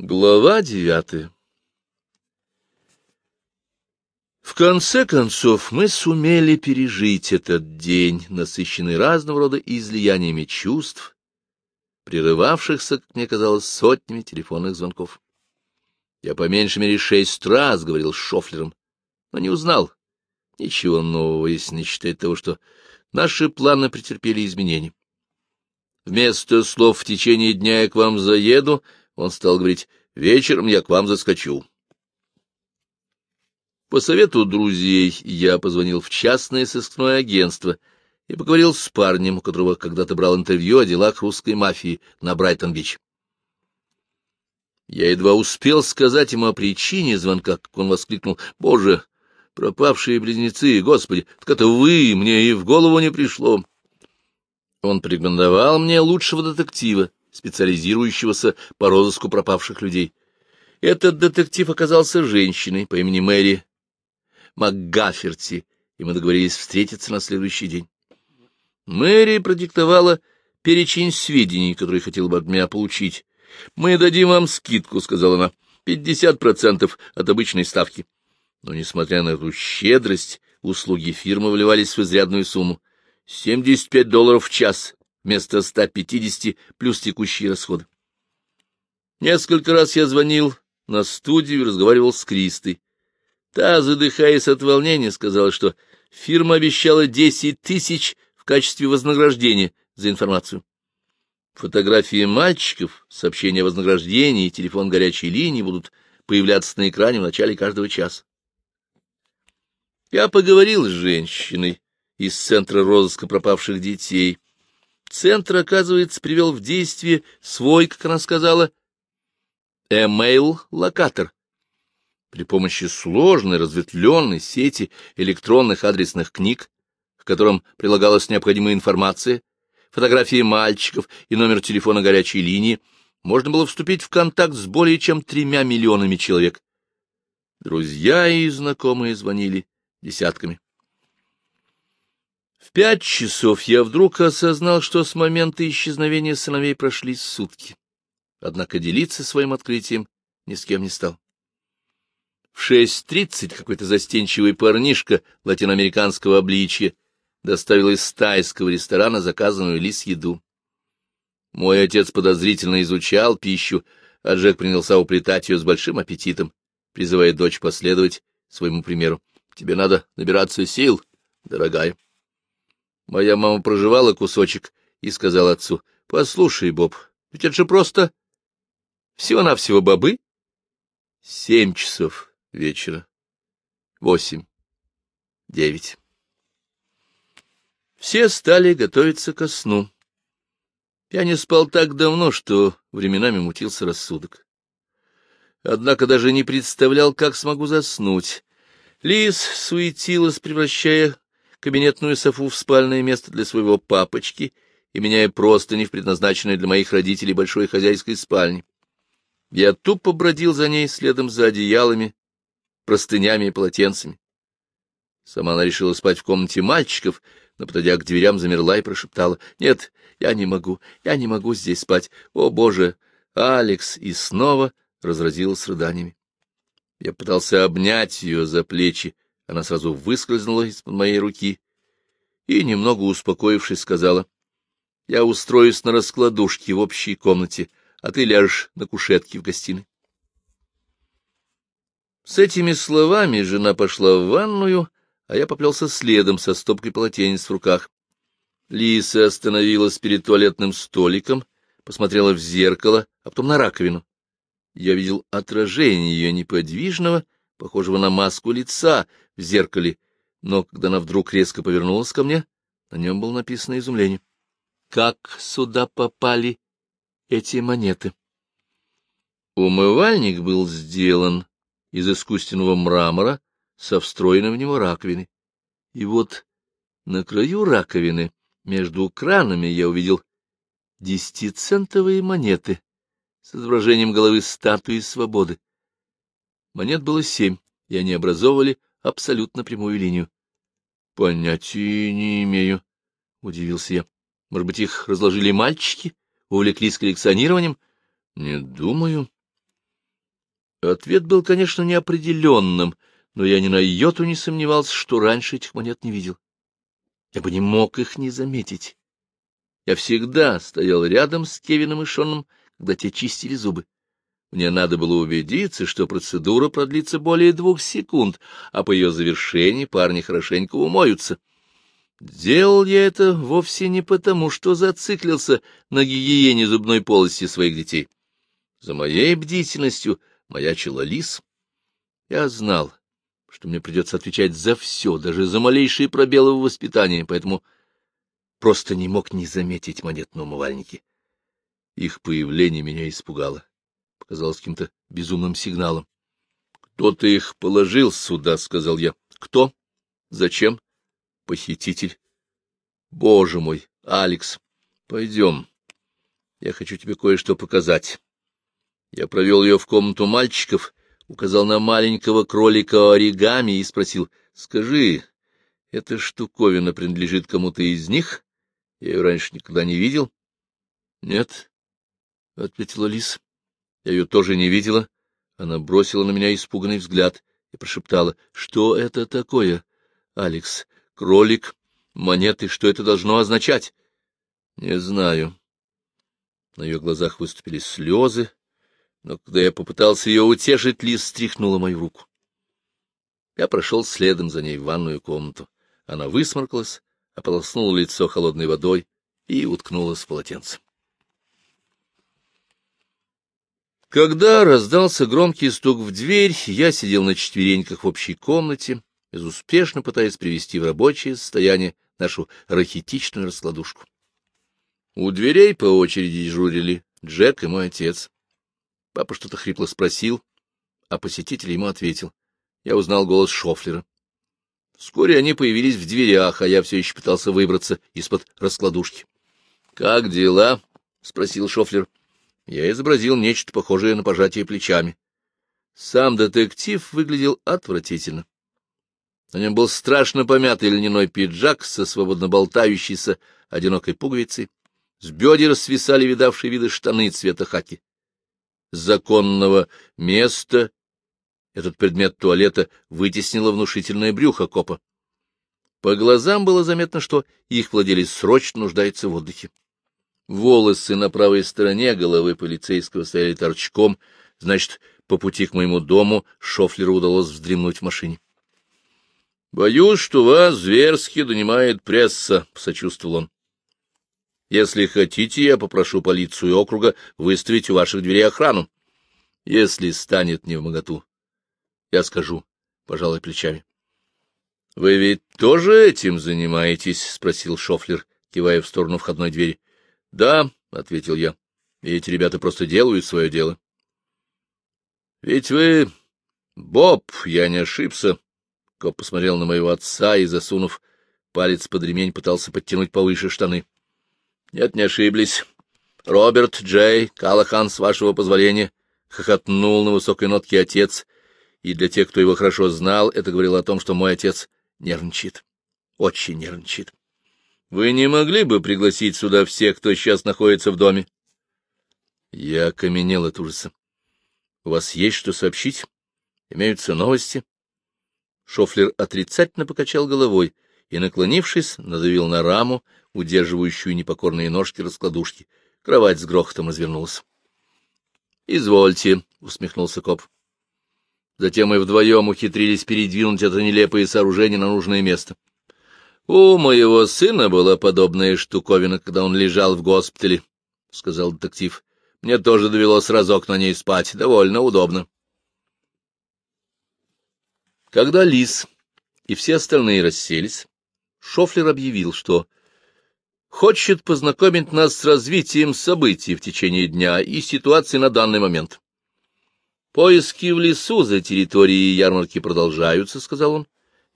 Глава девятая В конце концов мы сумели пережить этот день, насыщенный разного рода излияниями чувств, прерывавшихся, как мне казалось, сотнями телефонных звонков. Я по меньшей мере шесть раз говорил с Шофлером, но не узнал ничего нового, если не считать того, что наши планы претерпели изменения. Вместо слов «в течение дня я к вам заеду» он стал говорить «вечером я к вам заскочу». По совету друзей я позвонил в частное сыскное агентство и поговорил с парнем, которого когда-то брал интервью о делах русской мафии на Брайтон-Бич. Я едва успел сказать ему о причине звонка, как он воскликнул «Боже, пропавшие близнецы, Господи, так это вы, мне и в голову не пришло». Он порекомендовал мне лучшего детектива, специализирующегося по розыску пропавших людей. Этот детектив оказался женщиной по имени Мэри МакГаферти, и мы договорились встретиться на следующий день. Мэри продиктовала перечень сведений, которые хотела бы от меня получить. «Мы дадим вам скидку», — сказала она, — «пятьдесят процентов от обычной ставки». Но, несмотря на эту щедрость, услуги фирмы вливались в изрядную сумму. 75 долларов в час вместо 150 плюс текущие расходы. Несколько раз я звонил на студию и разговаривал с Кристой. Та, задыхаясь от волнения, сказала, что фирма обещала 10 тысяч в качестве вознаграждения за информацию. Фотографии мальчиков, сообщения о вознаграждении и телефон горячей линии будут появляться на экране в начале каждого часа. Я поговорил с женщиной, из Центра розыска пропавших детей. Центр, оказывается, привел в действие свой, как она сказала, email-локатор. При помощи сложной разветвленной сети электронных адресных книг, к которым прилагалась необходимая информация, фотографии мальчиков и номер телефона горячей линии, можно было вступить в контакт с более чем тремя миллионами человек. Друзья и знакомые звонили десятками. Пять часов я вдруг осознал, что с момента исчезновения сыновей прошли сутки. Однако делиться своим открытием ни с кем не стал. В шесть тридцать какой-то застенчивый парнишка латиноамериканского обличья доставил из тайского ресторана заказанную лис еду. Мой отец подозрительно изучал пищу, а Джек принялся уплетать ее с большим аппетитом, призывая дочь последовать своему примеру. — Тебе надо набираться сил, дорогая. Моя мама проживала кусочек и сказала отцу, — Послушай, Боб, ведь это же просто всего-навсего бобы. Семь часов вечера. Восемь. Девять. Все стали готовиться ко сну. Я не спал так давно, что временами мутился рассудок. Однако даже не представлял, как смогу заснуть. Лис суетилась, превращая кабинетную софу в спальное место для своего папочки и меняя простыни в предназначенной для моих родителей большой хозяйской спальни. Я тупо бродил за ней следом за одеялами, простынями и полотенцами. Сама она решила спать в комнате мальчиков, но, подойдя к дверям, замерла и прошептала, «Нет, я не могу, я не могу здесь спать. О, Боже!» Алекс и снова разразилась рыданиями. Я пытался обнять ее за плечи, она сразу выскользнула из-под моей руки и, немного успокоившись, сказала, — Я устроюсь на раскладушке в общей комнате, а ты ляжешь на кушетке в гостиной. С этими словами жена пошла в ванную, а я поплелся следом со стопкой полотенец в руках. Лиса остановилась перед туалетным столиком, посмотрела в зеркало, а потом на раковину. Я видел отражение ее неподвижного, похожего на маску лица, в зеркале, но когда она вдруг резко повернулась ко мне, на нем было написано изумление. Как сюда попали эти монеты? Умывальник был сделан из искусственного мрамора со встроенной в него раковиной. И вот на краю раковины, между кранами, я увидел десятицентовые монеты с изображением головы статуи свободы. Монет было семь, и они образовывали абсолютно прямую линию. — Понятия не имею, — удивился я. — Может быть, их разложили мальчики, увлеклись коллекционированием? — Не думаю. Ответ был, конечно, неопределенным, но я ни на йоту не сомневался, что раньше этих монет не видел. Я бы не мог их не заметить. Я всегда стоял рядом с Кевином и Шоном, когда те чистили зубы. Мне надо было убедиться, что процедура продлится более двух секунд, а по ее завершении парни хорошенько умоются. Делал я это вовсе не потому, что зациклился на гигиене зубной полости своих детей. За моей бдительностью маячила лис. Я знал, что мне придется отвечать за все, даже за малейшие пробелы в воспитании, поэтому просто не мог не заметить монет на умывальнике. Их появление меня испугало показалось каким-то безумным сигналом. — Кто-то их положил сюда, — сказал я. — Кто? Зачем? — Похититель. — Боже мой, Алекс, пойдем. Я хочу тебе кое-что показать. Я провел ее в комнату мальчиков, указал на маленького кролика оригами и спросил, — Скажи, эта штуковина принадлежит кому-то из них? Я ее раньше никогда не видел. — Нет, — ответила Лис. Я ее тоже не видела. Она бросила на меня испуганный взгляд и прошептала. — Что это такое, Алекс? Кролик? Монеты? Что это должно означать? — Не знаю. На ее глазах выступили слезы, но когда я попытался ее утешить, Лиз стряхнула мою руку. Я прошел следом за ней в ванную комнату. Она высморкалась, ополоснула лицо холодной водой и уткнулась в полотенце. Когда раздался громкий стук в дверь, я сидел на четвереньках в общей комнате, безуспешно пытаясь привести в рабочее состояние нашу рахитичную раскладушку. У дверей по очереди дежурили Джек и мой отец. Папа что-то хрипло спросил, а посетитель ему ответил. Я узнал голос Шофлера. Вскоре они появились в дверях, а я все еще пытался выбраться из-под раскладушки. — Как дела? — спросил Шофлер. Я изобразил нечто похожее на пожатие плечами. Сам детектив выглядел отвратительно. На нем был страшно помятый льняной пиджак со свободно болтающейся одинокой пуговицей. С бедер свисали видавшие виды штаны цвета хаки. Законного места этот предмет туалета вытеснило внушительное брюхо копа. По глазам было заметно, что их владелец срочно нуждается в отдыхе. Волосы на правой стороне головы полицейского стояли торчком, значит, по пути к моему дому Шофлеру удалось вздремнуть в машине. — Боюсь, что вас зверски донимает пресса, — сочувствовал он. — Если хотите, я попрошу полицию округа выставить у ваших дверей охрану. Если станет невмоготу, я скажу, пожалуй, плечами. — Вы ведь тоже этим занимаетесь? — спросил Шофлер, кивая в сторону входной двери. — Да, — ответил я, — эти ребята просто делают свое дело. — Ведь вы... Боб, я не ошибся. Коп посмотрел на моего отца и, засунув палец под ремень, пытался подтянуть повыше штаны. — Нет, не ошиблись. Роберт, Джей, Калахан, с вашего позволения, — хохотнул на высокой нотке отец, и для тех, кто его хорошо знал, это говорило о том, что мой отец нервничает, очень нервничает. Вы не могли бы пригласить сюда всех, кто сейчас находится в доме? Я окаменел от ужаса. У вас есть что сообщить? Имеются новости? Шофлер отрицательно покачал головой и, наклонившись, надавил на раму, удерживающую непокорные ножки раскладушки. Кровать с грохотом развернулась. — Извольте, — усмехнулся коп. Затем мы вдвоем ухитрились передвинуть это нелепое сооружение на нужное место. У моего сына была подобная штуковина, когда он лежал в госпитале, — сказал детектив. Мне тоже довелось разок на ней спать. Довольно удобно. Когда Лис и все остальные расселись, Шофлер объявил, что хочет познакомить нас с развитием событий в течение дня и ситуации на данный момент. Поиски в лесу за территорией ярмарки продолжаются, — сказал он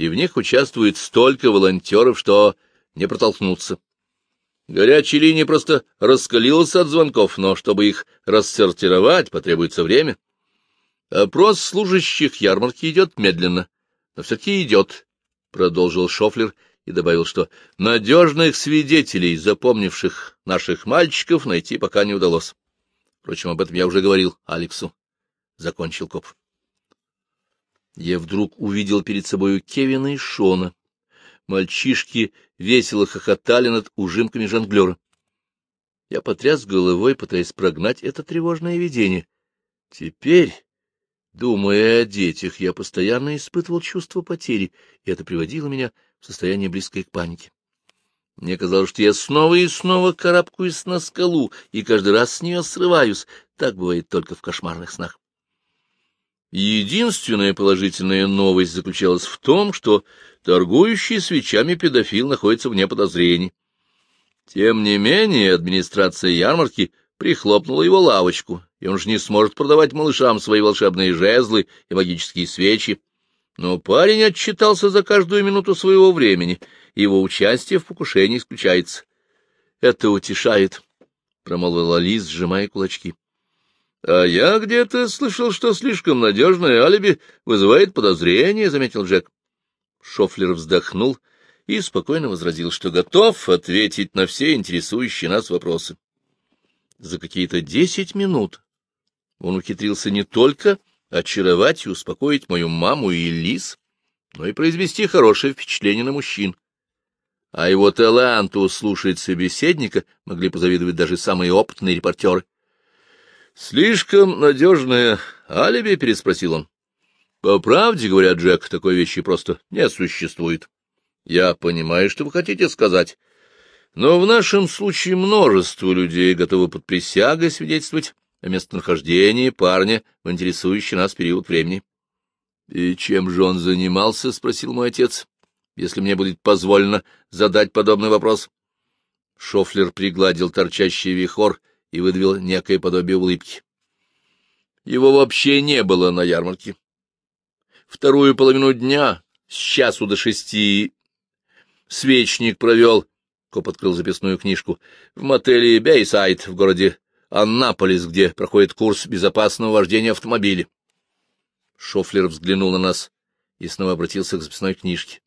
и в них участвует столько волонтеров, что не протолкнуться. Горячая линия просто раскалилась от звонков, но чтобы их рассортировать, потребуется время. Опрос служащих ярмарки идет медленно, но все-таки идет, — продолжил Шофлер и добавил, что надежных свидетелей, запомнивших наших мальчиков, найти пока не удалось. Впрочем, об этом я уже говорил Алексу. закончил коп. Я вдруг увидел перед собою Кевина и Шона. Мальчишки весело хохотали над ужимками жонглера. Я потряс головой, пытаясь прогнать это тревожное видение. Теперь, думая о детях, я постоянно испытывал чувство потери, и это приводило меня в состояние близкое к панике. Мне казалось, что я снова и снова карабкаюсь на скалу, и каждый раз с нее срываюсь. Так бывает только в кошмарных снах. Единственная положительная новость заключалась в том, что торгующий свечами педофил находится вне подозрений. Тем не менее, администрация ярмарки прихлопнула его лавочку, и он же не сможет продавать малышам свои волшебные жезлы и магические свечи. Но парень отчитался за каждую минуту своего времени — его участие в покушении исключается. — Это утешает, — промолвила Лиз, сжимая кулачки. — А я где-то слышал, что слишком надежное алиби вызывает подозрение, — заметил Джек. Шофлер вздохнул и спокойно возразил, что готов ответить на все интересующие нас вопросы. За какие-то десять минут он ухитрился не только очаровать и успокоить мою маму и Лиз, но и произвести хорошее впечатление на мужчин а его таланту слушать собеседника могли позавидовать даже самые опытные репортеры. — Слишком надежное алиби? — переспросил он. — По правде, говорят Джек, такой вещи просто не существует. Я понимаю, что вы хотите сказать. Но в нашем случае множество людей готовы под присягой свидетельствовать о местонахождении парня в интересующий нас период времени. — И чем же он занимался? — спросил мой отец если мне будет позволено задать подобный вопрос. Шофлер пригладил торчащий вихор и выдавил некое подобие улыбки. Его вообще не было на ярмарке. Вторую половину дня, с часу до шести, свечник провел, Коп открыл записную книжку, в мотеле Бейсайд в городе Аннаполис, где проходит курс безопасного вождения автомобиля. Шофлер взглянул на нас и снова обратился к записной книжке.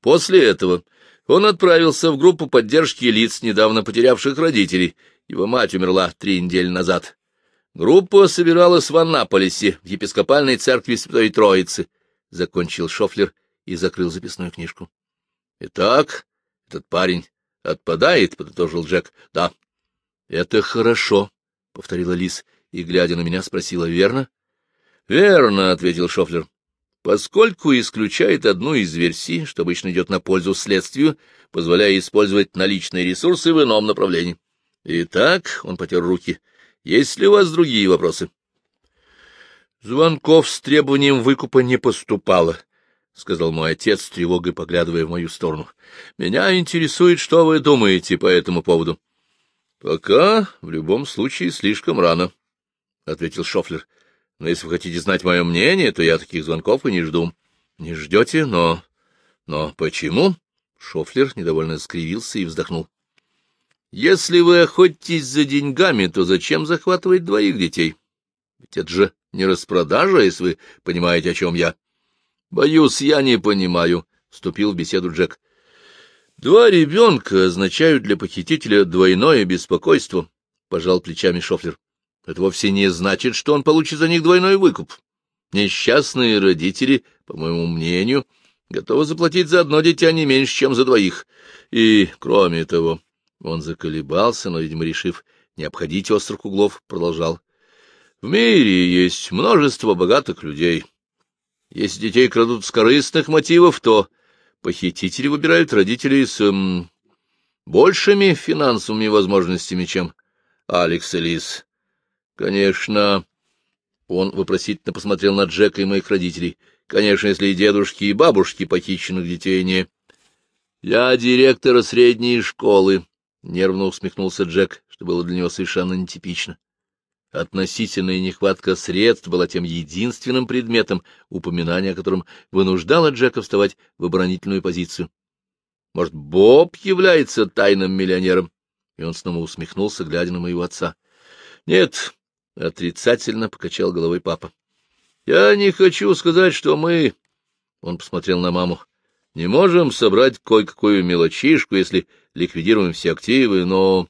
После этого он отправился в группу поддержки лиц, недавно потерявших родителей. Его мать умерла три недели назад. Группа собиралась в Аннаполисе, в епископальной церкви Святой Троицы. Закончил Шофлер и закрыл записную книжку. — Итак, этот парень отпадает, — подытожил Джек. — Да. — Это хорошо, — повторила Лис и, глядя на меня, спросила, — верно? — Верно, — ответил Шофлер поскольку исключает одну из версий, что обычно идет на пользу следствию, позволяя использовать наличные ресурсы в ином направлении. Итак, он потер руки. Есть ли у вас другие вопросы? Звонков с требованием выкупа не поступало, — сказал мой отец, с тревогой поглядывая в мою сторону. — Меня интересует, что вы думаете по этому поводу. — Пока, в любом случае, слишком рано, — ответил Шофлер. Но если вы хотите знать мое мнение, то я таких звонков и не жду. Не ждете, но... Но почему? Шофлер недовольно скривился и вздохнул. Если вы охотитесь за деньгами, то зачем захватывать двоих детей? Ведь это же не распродажа, если вы понимаете, о чем я. Боюсь, я не понимаю, — вступил в беседу Джек. Два ребенка означают для похитителя двойное беспокойство, — пожал плечами Шофлер. Это вовсе не значит, что он получит за них двойной выкуп. Несчастные родители, по моему мнению, готовы заплатить за одно дитя не меньше, чем за двоих. И, кроме того, он заколебался, но, видимо, решив не обходить острых углов, продолжал. В мире есть множество богатых людей. Если детей крадут с корыстных мотивов, то похитители выбирают родителей с эм, большими финансовыми возможностями, чем Алекс и Лиз. Конечно. Он вопросительно посмотрел на Джека и моих родителей. Конечно, если и дедушки, и бабушки похищенных детей не... Я директор средней школы, — нервно усмехнулся Джек, что было для него совершенно нетипично. Относительная нехватка средств была тем единственным предметом, упоминания о котором вынуждало Джека вставать в оборонительную позицию. Может, Боб является тайным миллионером? И он снова усмехнулся, глядя на моего отца. — Нет, — отрицательно покачал головой папа. — Я не хочу сказать, что мы... Он посмотрел на маму. — Не можем собрать кое-какую мелочишку, если ликвидируем все активы, но...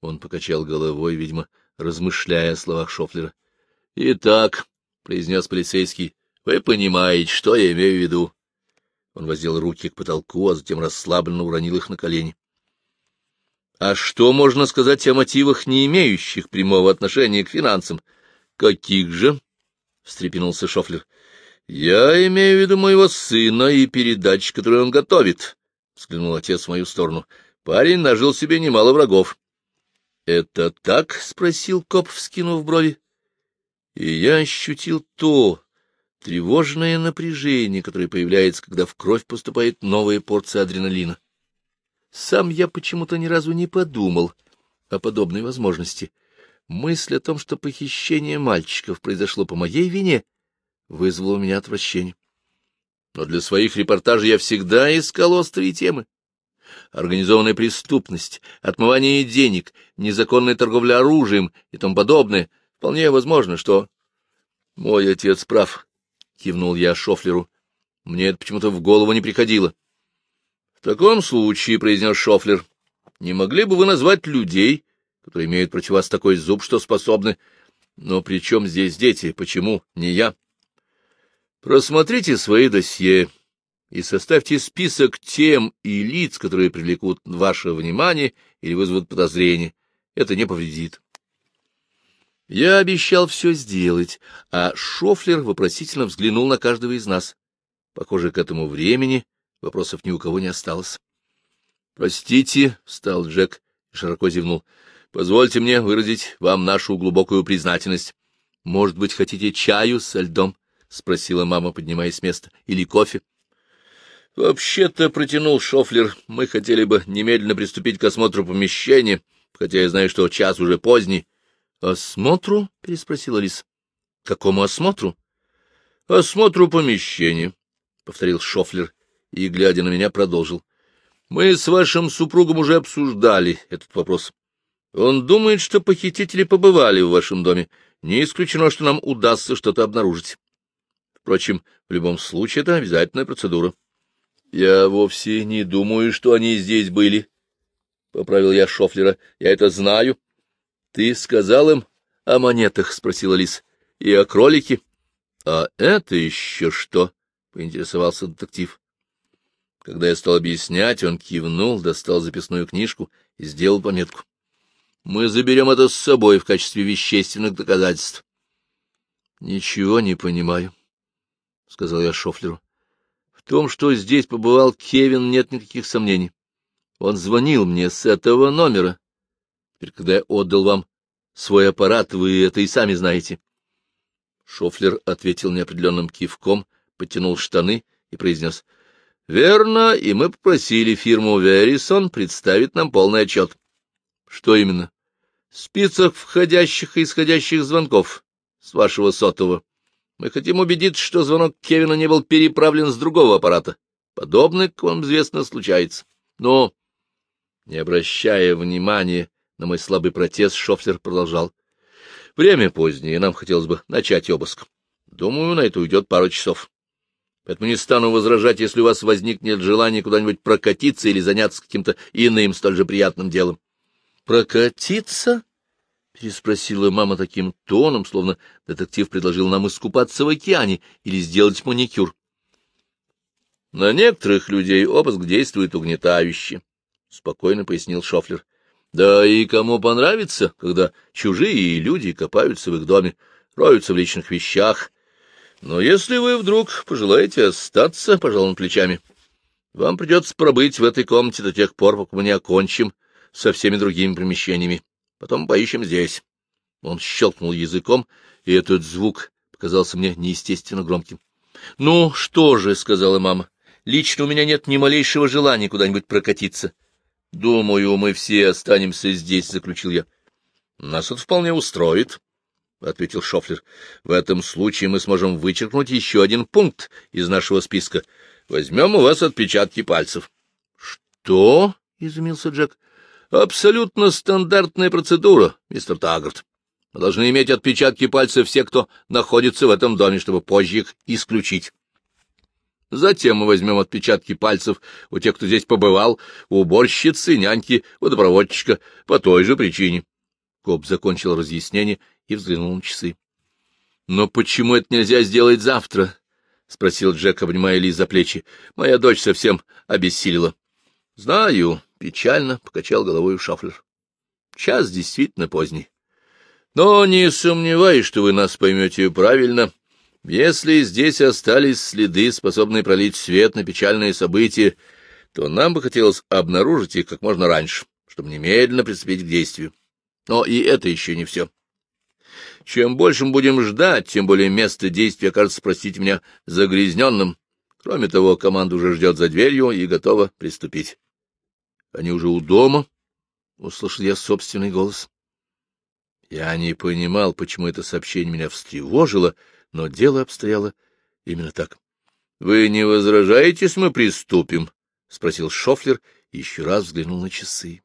Он покачал головой, видимо, размышляя о словах Шофлера. — Итак, произнес полицейский. — Вы понимаете, что я имею в виду. Он воздел руки к потолку, а затем расслабленно уронил их на колени. — А что можно сказать о мотивах, не имеющих прямого отношения к финансам? — Каких же? — встрепенулся Шофлер. — Я имею в виду моего сына и передач, которые он готовит, — взглянул отец в мою сторону. Парень нажил себе немало врагов. — Это так? — спросил коп, вскинув брови. И я ощутил то тревожное напряжение, которое появляется, когда в кровь поступает новая порция адреналина. Сам я почему-то ни разу не подумал о подобной возможности. Мысль о том, что похищение мальчиков произошло по моей вине, вызвала у меня отвращение. Но для своих репортажей я всегда искал острые темы организованная преступность, отмывание денег, незаконная торговля оружием и тому подобное, вполне возможно, что... — Мой отец прав, — кивнул я Шофлеру. Мне это почему-то в голову не приходило. — В таком случае, — произнес Шофлер, — не могли бы вы назвать людей, которые имеют против вас такой зуб, что способны... Но при чем здесь дети? Почему не я? Просмотрите свои досье и составьте список тем и лиц, которые привлекут ваше внимание или вызовут подозрение. Это не повредит. Я обещал все сделать, а Шофлер вопросительно взглянул на каждого из нас. Похоже, к этому времени вопросов ни у кого не осталось. — Простите, — встал Джек и широко зевнул, — позвольте мне выразить вам нашу глубокую признательность. — Может быть, хотите чаю со льдом? — спросила мама, поднимаясь с места. — Или кофе? —— Вообще-то, — протянул Шофлер, — мы хотели бы немедленно приступить к осмотру помещения, хотя я знаю, что час уже поздний. — Осмотру? — переспросила Лис. — Какому осмотру? — Осмотру помещения, — повторил Шофлер и, глядя на меня, продолжил. — Мы с вашим супругом уже обсуждали этот вопрос. Он думает, что похитители побывали в вашем доме. Не исключено, что нам удастся что-то обнаружить. Впрочем, в любом случае это обязательная процедура. —— Я вовсе не думаю, что они здесь были, — поправил я Шофлера. — Я это знаю. — Ты сказал им о монетах? — спросила Лис. — И о кролике? — А это еще что? — поинтересовался детектив. Когда я стал объяснять, он кивнул, достал записную книжку и сделал пометку. — Мы заберем это с собой в качестве вещественных доказательств. — Ничего не понимаю, — сказал я Шофлеру том, что здесь побывал Кевин, нет никаких сомнений. Он звонил мне с этого номера. Теперь, когда я отдал вам свой аппарат, вы это и сами знаете. Шофлер ответил неопределенным кивком, подтянул штаны и произнес. — Верно, и мы попросили фирму Верисон представить нам полный отчет. — Что именно? — Список входящих и исходящих звонков с вашего сотового. Мы хотим убедиться, что звонок Кевина не был переправлен с другого аппарата. Подобное, как вам известно, случается. Но, не обращая внимания на мой слабый протест, Шофлер продолжал. Время позднее, нам хотелось бы начать обыск. Думаю, на это уйдет пару часов. Поэтому не стану возражать, если у вас возникнет желание куда-нибудь прокатиться или заняться каким-то иным столь же приятным делом. — Прокатиться? — переспросила мама таким тоном, словно детектив предложил нам искупаться в океане или сделать маникюр. — На некоторых людей обыск действует угнетающе, — спокойно пояснил Шофлер. — Да и кому понравится, когда чужие люди копаются в их доме, роются в личных вещах. Но если вы вдруг пожелаете остаться, пожал плечами, вам придется пробыть в этой комнате до тех пор, пока мы не окончим со всеми другими помещениями. Потом поищем здесь. Он щелкнул языком, и этот звук показался мне неестественно громким. — Ну, что же, — сказала мама, — лично у меня нет ни малейшего желания куда-нибудь прокатиться. — Думаю, мы все останемся здесь, — заключил я. — Нас это вполне устроит, — ответил Шофлер. — В этом случае мы сможем вычеркнуть еще один пункт из нашего списка. Возьмем у вас отпечатки пальцев. — Что? — изумился Джек. Абсолютно стандартная процедура, мистер Таггарт. Мы должны иметь отпечатки пальцев всех, кто находится в этом доме, чтобы позже их исключить. Затем мы возьмем отпечатки пальцев у тех, кто здесь побывал, у уборщицы, няньки, водопроводчика, по той же причине. Коп закончил разъяснение и взглянул на часы. — Но почему это нельзя сделать завтра? — спросил Джек, обнимая Ли за плечи. — Моя дочь совсем обессилила. — Знаю, — печально покачал головой Шафлер. — Час действительно поздний. Но не сомневаюсь, что вы нас поймете правильно. Если здесь остались следы, способные пролить свет на печальные события, то нам бы хотелось обнаружить их как можно раньше, чтобы немедленно приступить к действию. Но и это еще не все. Чем больше мы будем ждать, тем более место действия окажется, простите меня, загрязненным. Кроме того, команда уже ждет за дверью и готова приступить. Они уже у дома, — услышал я собственный голос. Я не понимал, почему это сообщение меня встревожило, но дело обстояло именно так. — Вы не возражаете, если мы приступим? — спросил Шофлер и еще раз взглянул на часы.